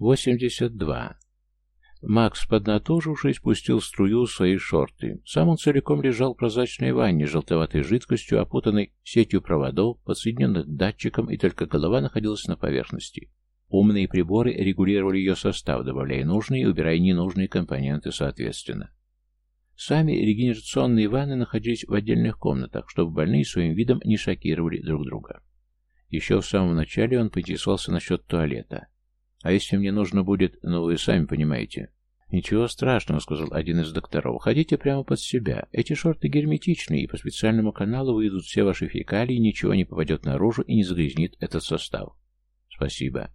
Восемьдесят два. Макс, поднатужившись, спустил струю в свои шорты. Сам он целиком лежал в прозрачной ванне, желтоватой жидкостью, опутанной сетью проводов, подсоединенных к датчикам, и только голова находилась на поверхности. Умные приборы регулировали ее состав, добавляя нужные и убирая ненужные компоненты соответственно. Сами регенерационные ванны находились в отдельных комнатах, чтобы больные своим видом не шокировали друг друга. Еще в самом начале он поинтересовался насчет туалета. А если мне нужно будет, ну вы сами понимаете. Ничего страшного, сказал один из докторов. Ходите прямо под себя. Эти шорты герметичные, и по специальному каналу выйдут все ваши фекалии, ничего не попадет наружу и не загрязнит этот состав. Спасибо.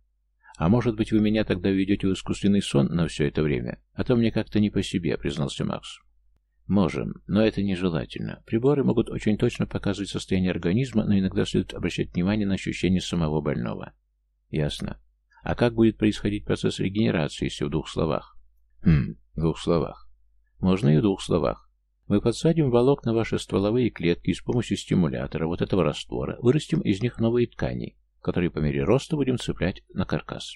А может быть, вы меня тогда введете в искусственный сон на все это время? А то мне как-то не по себе, признался Макс. Можем, но это нежелательно. Приборы могут очень точно показывать состояние организма, но иногда следует обращать внимание на ощущения самого больного. Ясно. А как будет происходить процесс регенерации, если в двух словах? Хм, в двух словах. Можно и в двух словах. Мы подсадим волокна ваши стволовые клетки и с помощью стимулятора вот этого раствора вырастим из них новые ткани, которые по мере роста будем цеплять на каркас.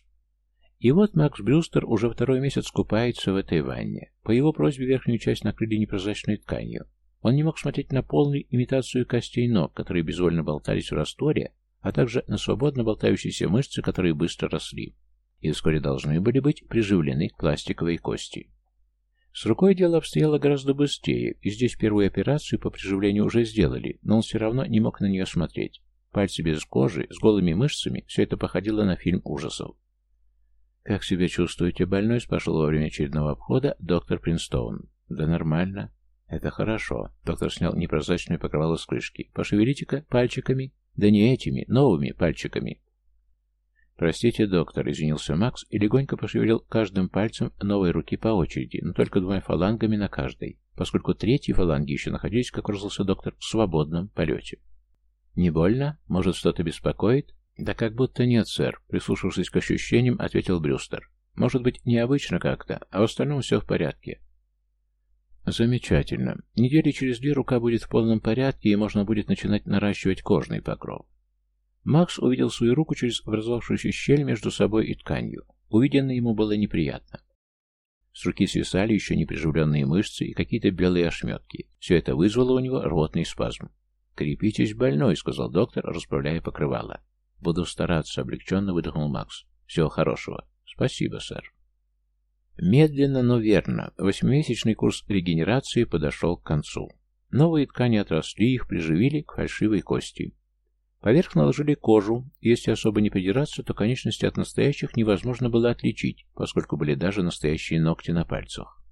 И вот Макс Брюстер уже второй месяц купается в этой ванне. По его просьбе верхнюю часть накрыли непрозрачной тканью. Он не мог смотреть на полную имитацию костей ног, которые безвольно болтались в растворе, а также на свободно болтающиеся мышцы, которые быстро росли, и вскоре должны были быть приживлены к пластиковой кости. С рукой дело обстояло гораздо быстрее, и здесь первую операцию по приживлению уже сделали, но он все равно не мог на нее смотреть. Пальцы без кожи, с голыми мышцами, все это походило на фильм ужасов. «Как себя чувствуете, больной?» — спрашивал во время очередного обхода доктор Принстоун. «Да нормально». «Это хорошо». Доктор снял непрозрачное покрывало с крышки. «Пошевелите-ка пальчиками». Да не этими, новыми пальчиками. «Простите, доктор», — извинился Макс и легонько пошевелил каждым пальцем новой руки по очереди, но только двумя фалангами на каждой, поскольку третьи фаланги еще находились, как выразился доктор, в свободном полете. «Не больно? Может, что-то беспокоит?» «Да как будто нет, сэр», — прислушавшись к ощущениям, ответил Брюстер. «Может быть, необычно как-то, а в остальном все в порядке. Замечательно. Недели через две рука будет в полном порядке, и можно будет начинать наращивать кожный покров. Макс увидел свою руку через образовавшуюся щель между собой и тканью. Увиденное ему было неприятно. С руки свисали еще неприживленные мышцы и какие-то белые ошметки. Все это вызвало у него рвотный спазм. «Крепитесь, больной», — сказал доктор, расправляя покрывало. «Буду стараться», — облегченно выдохнул Макс. «Всего хорошего». «Спасибо, сэр». Медленно, но верно, восьмимесячный курс регенерации подошел к концу. Новые ткани отросли, их приживили к фальшивой кости. Поверх наложили кожу, если особо не придираться, то конечности от настоящих невозможно было отличить, поскольку были даже настоящие ногти на пальцах.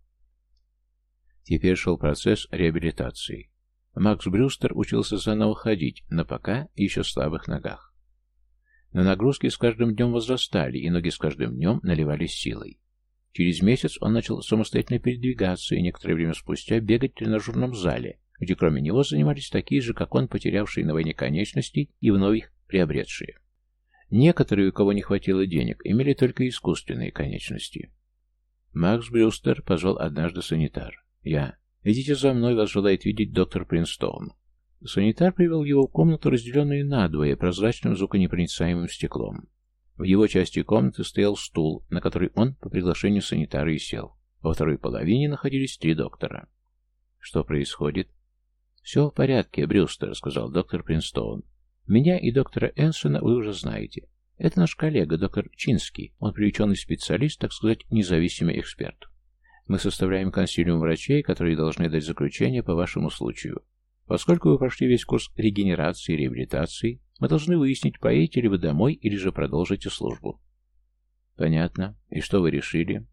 Теперь шел процесс реабилитации. Макс Брюстер учился заново ходить, на пока еще слабых ногах. Но нагрузки с каждым днем возрастали, и ноги с каждым днем наливались силой. Через месяц он начал самостоятельно передвигаться и некоторое время спустя бегать в тренажерном зале, где кроме него занимались такие же, как он, потерявшие на войне конечности и вновь их приобретшие. Некоторые, у кого не хватило денег, имели только искусственные конечности. Макс Брюстер позвал однажды санитар. «Я. Идите за мной, вас желает видеть доктор Принстоун». Санитар привел его в комнату, разделенную надвое прозрачным звуконепроницаемым стеклом. В его части комнаты стоял стул, на который он по приглашению санитара и сел. Во второй половине находились три доктора. «Что происходит?» «Все в порядке, Брюстер», — сказал доктор Принстоун. «Меня и доктора Энсона вы уже знаете. Это наш коллега, доктор Чинский. Он привлеченный специалист, так сказать, независимый эксперт. Мы составляем консилиум врачей, которые должны дать заключение по вашему случаю. Поскольку вы прошли весь курс регенерации и реабилитации, мы должны выяснить, поедете ли вы домой или же продолжите службу. Понятно. И что вы решили?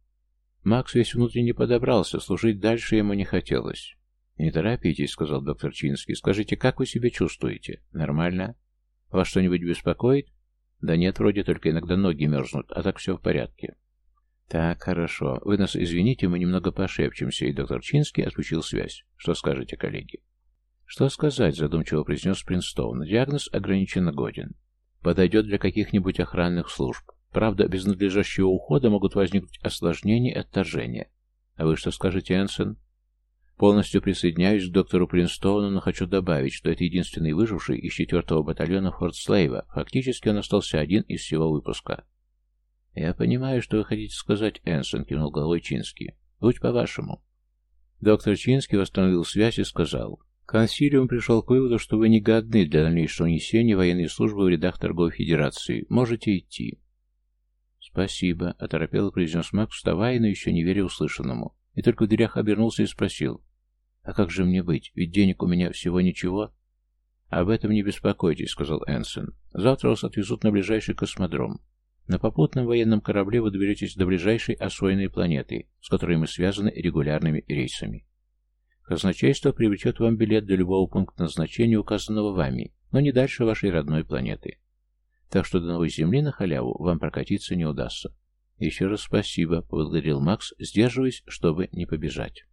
Макс весь внутренне подобрался, служить дальше ему не хотелось. «Не торопитесь», — сказал доктор Чинский. «Скажите, как вы себя чувствуете? Нормально? Вас что-нибудь беспокоит?» «Да нет, вроде только иногда ноги мерзнут, а так все в порядке». «Так, хорошо. Вы нас извините, мы немного пошепчемся», и доктор Чинский отключил связь. «Что скажете, коллеги?» «Что сказать?» — задумчиво произнес Принстоун. «Диагноз ограниченно годен. Подойдет для каких-нибудь охранных служб. Правда, без надлежащего ухода могут возникнуть осложнения и отторжения. А вы что скажете, Энсон?» Полностью присоединяюсь к доктору Принстоуну, но хочу добавить, что это единственный выживший из четвертого батальона Форт Слейва. Фактически он остался один из всего выпуска. «Я понимаю, что вы хотите сказать, Энсон», — кивнул головой Чинский. «Будь по-вашему». Доктор Чинский восстановил связь и сказал, «Консилиум пришел к выводу, что вы не годны для дальнейшего несения военной службы в рядах торговой федерации. Можете идти». «Спасибо», — оторопело произнес Мак, вставая, но еще не веря услышанному. И только в дверях обернулся и спросил, «А как же мне быть? Ведь денег у меня всего ничего». «Об этом не беспокойтесь», — сказал Энсон. «Завтра вас отвезут на ближайший космодром. На попутном военном корабле вы доберетесь до ближайшей освоенной планеты, с которой мы связаны регулярными рейсами. Казначейство привлечет вам билет до любого пункта назначения, указанного вами, но не дальше вашей родной планеты. Так что до новой Земли на халяву вам прокатиться не удастся. Еще раз спасибо, поблагодарил Макс, сдерживаясь, чтобы не побежать.